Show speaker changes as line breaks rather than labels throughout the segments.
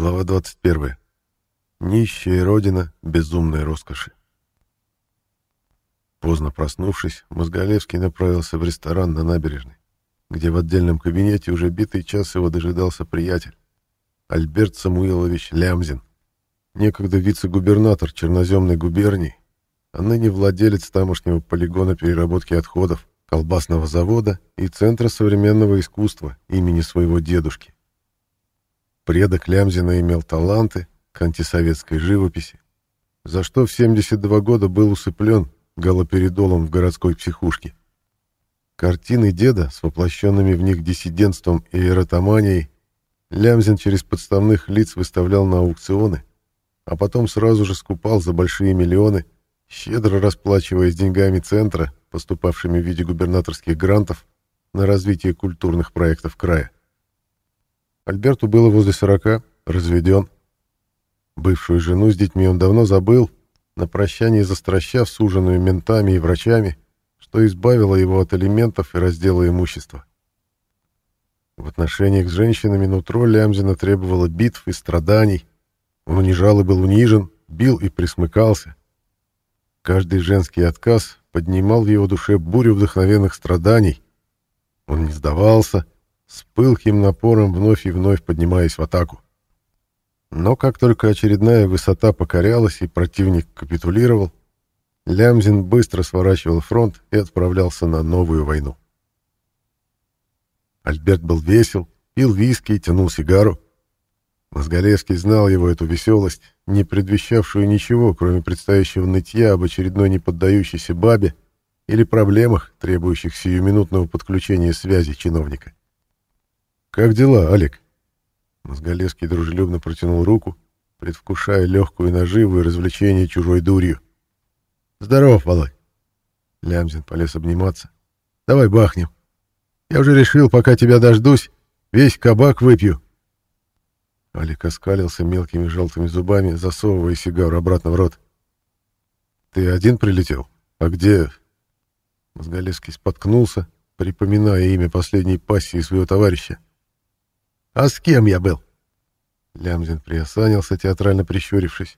Глава 21. Нищая родина безумной роскоши. Поздно проснувшись, Мозголевский направился в ресторан на набережной, где в отдельном кабинете уже битый час его дожидался приятель, Альберт Самуилович Лямзин, некогда вице-губернатор Черноземной губернии, а ныне владелец тамошнего полигона переработки отходов, колбасного завода и Центра современного искусства имени своего дедушки. Предок Лямзина имел таланты к антисоветской живописи, за что в 72 года был усыплен галоперидолом в городской психушке. Картины деда с воплощенными в них диссидентством и эротоманией Лямзин через подставных лиц выставлял на аукционы, а потом сразу же скупал за большие миллионы, щедро расплачиваясь деньгами центра, поступавшими в виде губернаторских грантов на развитие культурных проектов края. Альберту было возле сорока, разведен. Бывшую жену с детьми он давно забыл, на прощание застращав суженую ментами и врачами, что избавило его от элементов и раздела имущества. В отношениях с женщинами нутро Лямзина требовало битв и страданий. Он унижал и был унижен, бил и присмыкался. Каждый женский отказ поднимал в его душе бурю вдохновенных страданий. Он не сдавался, с пылким напором вновь и вновь поднимаясь в атаку. Но как только очередная высота покорялась и противник капитулировал, Лямзин быстро сворачивал фронт и отправлялся на новую войну. Альберт был весел, пил виски и тянул сигару. Мозголевский знал его эту веселость, не предвещавшую ничего, кроме предстоящего нытья об очередной неподдающейся бабе или проблемах, требующих сиюминутного подключения связи чиновника. «Как дела, Олег?» Мозголевский дружелюбно протянул руку, предвкушая легкую наживу и развлечение чужой дурью. «Здоров, Володь!» Лямзин полез обниматься. «Давай бахнем. Я уже решил, пока тебя дождусь, весь кабак выпью». Олег оскалился мелкими желтыми зубами, засовывая сигару обратно в рот. «Ты один прилетел? А где...» Мозголевский споткнулся, припоминая имя последней пассии своего товарища. А с кем я был? Лямзин приосанился, театрально прищурившись.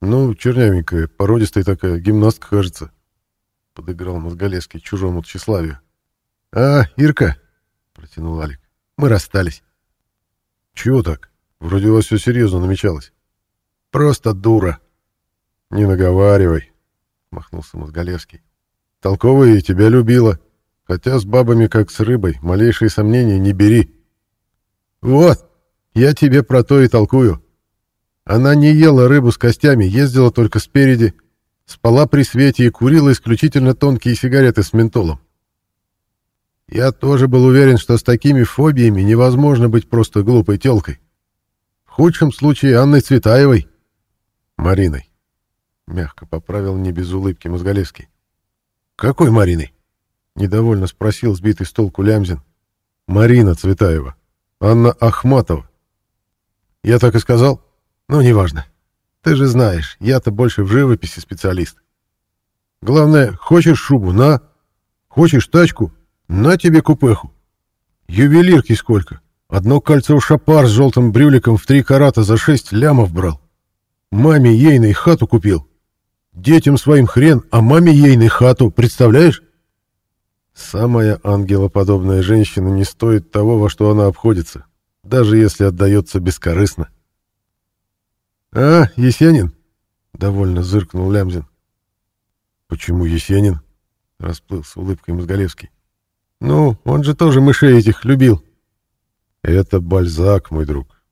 Ну, чернявенькая, породистая такая, гимнастка, кажется. Подыграл Мозголевский чужому тщеславию. А, Ирка, протянул Алик. Мы расстались. Чего так? Вроде у вас все серьезно намечалось. Просто дура. Не наговаривай, махнулся Мозголевский. Толковая и тебя любила. Хотя с бабами как с рыбой, малейшие сомнения не бери. «Вот, я тебе про то и толкую. Она не ела рыбу с костями, ездила только спереди, спала при свете и курила исключительно тонкие сигареты с ментолом. Я тоже был уверен, что с такими фобиями невозможно быть просто глупой телкой. В худшем случае Анной Цветаевой. Мариной. Мягко поправил не без улыбки Мозголевский. «Какой Мариной?» — недовольно спросил сбитый с толку Лямзин. «Марина Цветаева», Анна Ахматова. Я так и сказал? Ну, неважно. Ты же знаешь, я-то больше в живописи специалист. Главное, хочешь шубу — на. Хочешь тачку — на тебе купеху. Ювелирки сколько. Одно кольцо шапар с желтым брюликом в три карата за шесть лямов брал. Маме ейной хату купил. Детям своим хрен, а маме ейной хату, представляешь? Самая ангелоподобная женщина не стоит того, во что она обходится, даже если отдается бескорыстно. «А, Есенин?» — довольно зыркнул Лямзин. «Почему Есенин?» — расплылся улыбкой Мозголевский. «Ну, он же тоже мышей этих любил». «Это Бальзак, мой друг».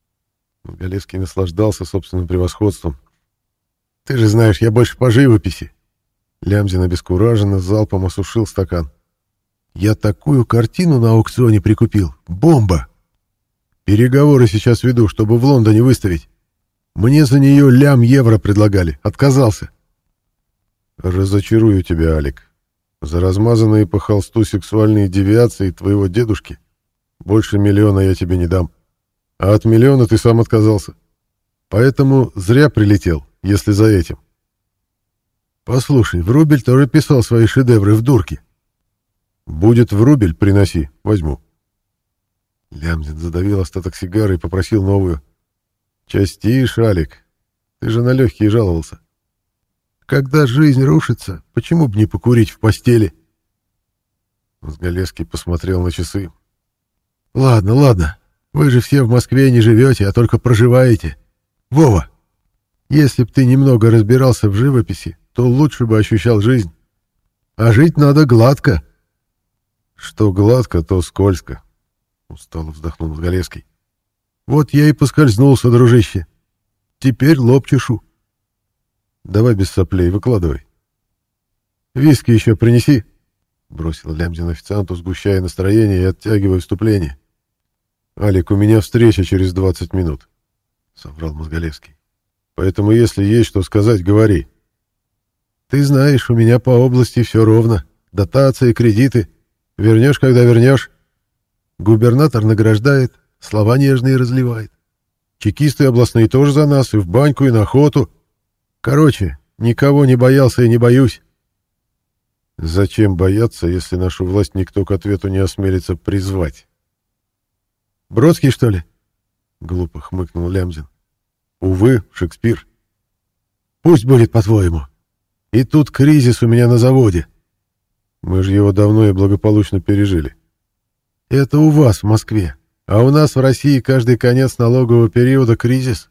Мозголевский наслаждался собственным превосходством. «Ты же знаешь, я больше по живописи». Лямзин обескураженно залпом осушил стакан. Я такую картину на аукционе прикупил. Бомба! Переговоры сейчас веду, чтобы в Лондоне выставить. Мне за нее лям евро предлагали. Отказался. Разочарую тебя, Алик. За размазанные по холсту сексуальные девиации твоего дедушки больше миллиона я тебе не дам. А от миллиона ты сам отказался. Поэтому зря прилетел, если за этим. Послушай, Врубель тоже писал свои шедевры в дурке. «Будет в рубль, приноси, возьму». Лямзин задавил остаток сигары и попросил новую. Частишь, Алик. Ты же на легкие жаловался. Когда жизнь рушится, почему бы не покурить в постели? Мозголевский посмотрел на часы. Ладно, ладно. Вы же все в Москве не живете, а только проживаете. Вова, если б ты немного разбирался в живописи, то лучше бы ощущал жизнь. А жить надо гладко. Что гладко, то скользко. Устало вздохнул Мозголевский. Вот я и поскользнулся, дружище. Теперь лоб чешу. Давай без соплей, выкладывай. Виски еще принеси, бросил Лямзин официанту, сгущая настроение и оттягивая вступление. Алик, у меня встреча через 20 минут, соврал Мозголевский. Поэтому, если есть что сказать, говори. Ты знаешь, у меня по области все ровно. Дотации, кредиты. Вернешь, когда вернешь. Губернатор награждает, слова нежные разливает. Чекисты областные тоже за нас, и в баньку, и на охоту. Короче, никого не боялся и не боюсь. Зачем бояться, если нашу власть никто к ответу не осмелится призвать? Бродский, что ли? Глупо хмыкнул Лямзин. Увы, Шекспир. Пусть будет по-твоему. И тут кризис у меня на заводе. Мы же его давно и благополучно пережили. Это у вас в Москве. А у нас в России каждый конец налогового периода кризис.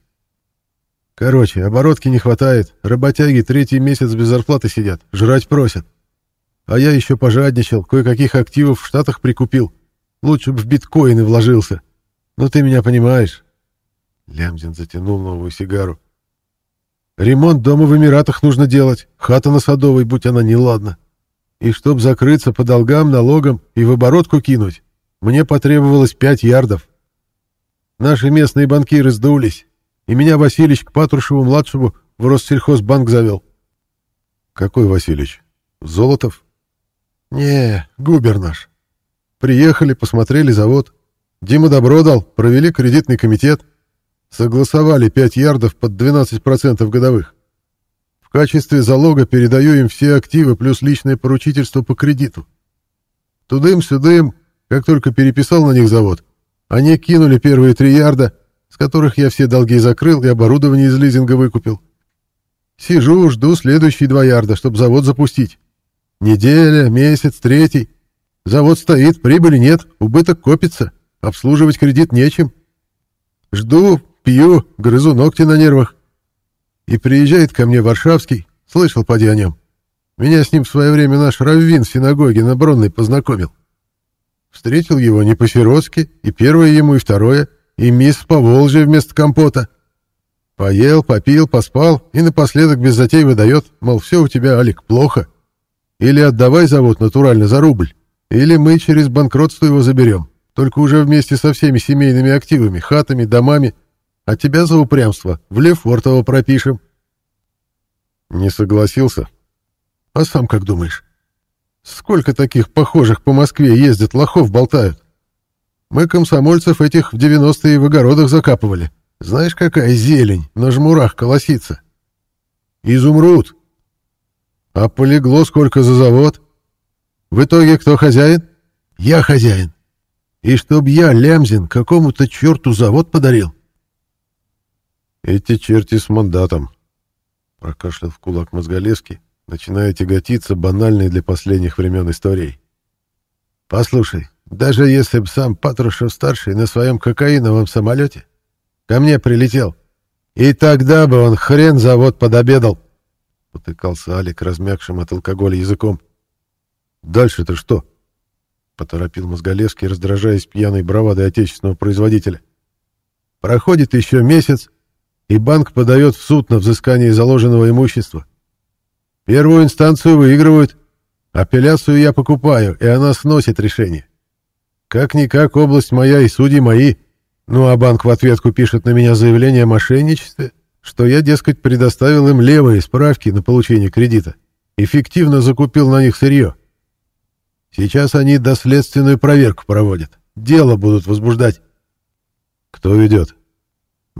Короче, оборотки не хватает, работяги третий месяц без зарплаты сидят, жрать просят. А я еще пожадничал, кое-каких активов в Штатах прикупил. Лучше бы в биткоины вложился. Ну ты меня понимаешь. Лямзин затянул новую сигару. Ремонт дома в Эмиратах нужно делать, хата на Садовой, будь она неладна. И чтоб закрыться по долгам, налогам и в оборотку кинуть, мне потребовалось пять ярдов. Наши местные банкиры сдулись, и меня Васильич к Патрушеву-младшему в Россельхозбанк завел. Какой Васильич? Золотов? Не, губер наш. Приехали, посмотрели завод. Дима добро дал, провели кредитный комитет. Согласовали 5 ярдов под 12% годовых. В качестве залога передаю им все активы плюс личное поручительство по кредиту. Тудым-сюдым, как только переписал на них завод, они кинули первые три ярда, с которых я все долги закрыл и оборудование из лизинга выкупил. Сижу, жду следующие два ярда, чтобы завод запустить. Неделя, месяц, третий. Завод стоит, прибыли нет, убыток копится, обслуживать кредит нечем. Жду, пью, грызу ногти на нервах. И приезжает ко мне Варшавский, слышал поди о нем. Меня с ним в свое время наш раввин в синагоге на Бронной познакомил. Встретил его не по-сиротски, и первое ему, и второе, и мисс по Волжье вместо компота. Поел, попил, поспал, и напоследок без затей выдает, мол, все у тебя, Алик, плохо. Или отдавай завод натурально за рубль, или мы через банкротство его заберем, только уже вместе со всеми семейными активами, хатами, домами, а тебя за упрямство в Лефортово пропишем. Не согласился. А сам как думаешь? Сколько таких похожих по Москве ездят, лохов болтают? Мы комсомольцев этих в 90-е в огородах закапывали. Знаешь, какая зелень на жмурах колосится? Изумруд. А полегло сколько за завод? В итоге кто хозяин? Я хозяин. И чтоб я, Лямзин, какому-то черту завод подарил? Эти черти с мандатом. Прокашлял в кулак Мозголевский, начиная тяготиться банальной для последних времен историей. «Послушай, даже если б сам Патрушев-старший на своем кокаиновом самолете ко мне прилетел, и тогда бы он хрен завод подобедал!» — потыкался Алик, размягшим от алкоголя языком. «Дальше-то что?» — поторопил Мозголевский, раздражаясь пьяной бравадой отечественного производителя. «Проходит еще месяц, и банк подает в суд на взыскание заложенного имущества. Первую инстанцию выигрывают, апелляцию я покупаю, и она сносит решение. Как-никак область моя и судьи мои. Ну а банк в ответку пишет на меня заявление о мошенничестве, что я, дескать, предоставил им левые справки на получение кредита, эффективно закупил на них сырье. Сейчас они доследственную проверку проводят, дело будут возбуждать. Кто ведет?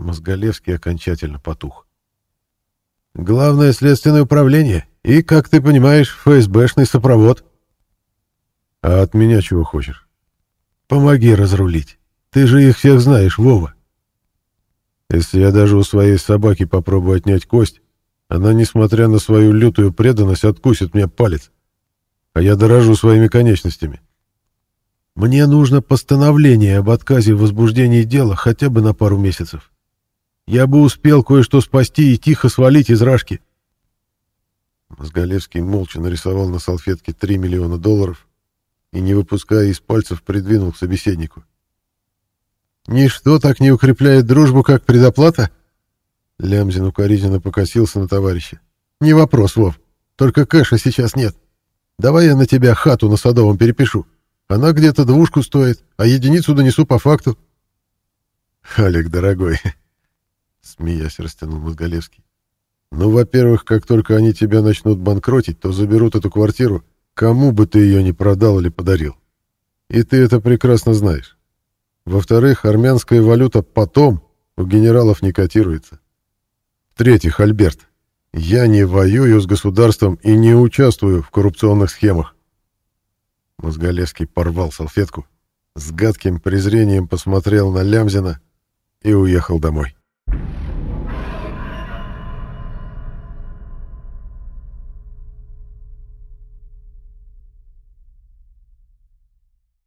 Мозголевский окончательно потух. «Главное следственное управление и, как ты понимаешь, ФСБшный сопровод». «А от меня чего хочешь?» «Помоги разрулить. Ты же их всех знаешь, Вова». Если я даже у своей собаки попробую отнять кость, она, несмотря на свою лютую преданность, откусит мне палец. А я дорожу своими конечностями. Мне нужно постановление об отказе в возбуждении дела хотя бы на пару месяцев. Я бы успел кое-что спасти и тихо свалить из рашки. Мозголевский молча нарисовал на салфетке 3 миллиона долларов и, не выпуская из пальцев, придвинул к собеседнику. «Ничто так не укрепляет дружбу, как предоплата?» Лямзин укоризненно покосился на товарища. «Не вопрос, Вов. Только кэша сейчас нет. Давай я на тебя хату на Садовом перепишу. Она где-то двушку стоит, а единицу донесу по факту». «Олег, дорогой», — смеясь растянул Мозголевский. «Ну, во-первых, как только они тебя начнут банкротить, то заберут эту квартиру, кому бы ты ее ни продал или подарил. И ты это прекрасно знаешь. Во-вторых, армянская валюта потом у генералов не котируется. В-третьих, Альберт, я не воюю с государством и не участвую в коррупционных схемах. Мозголевский порвал салфетку, с гадким презрением посмотрел на Лямзина и уехал домой.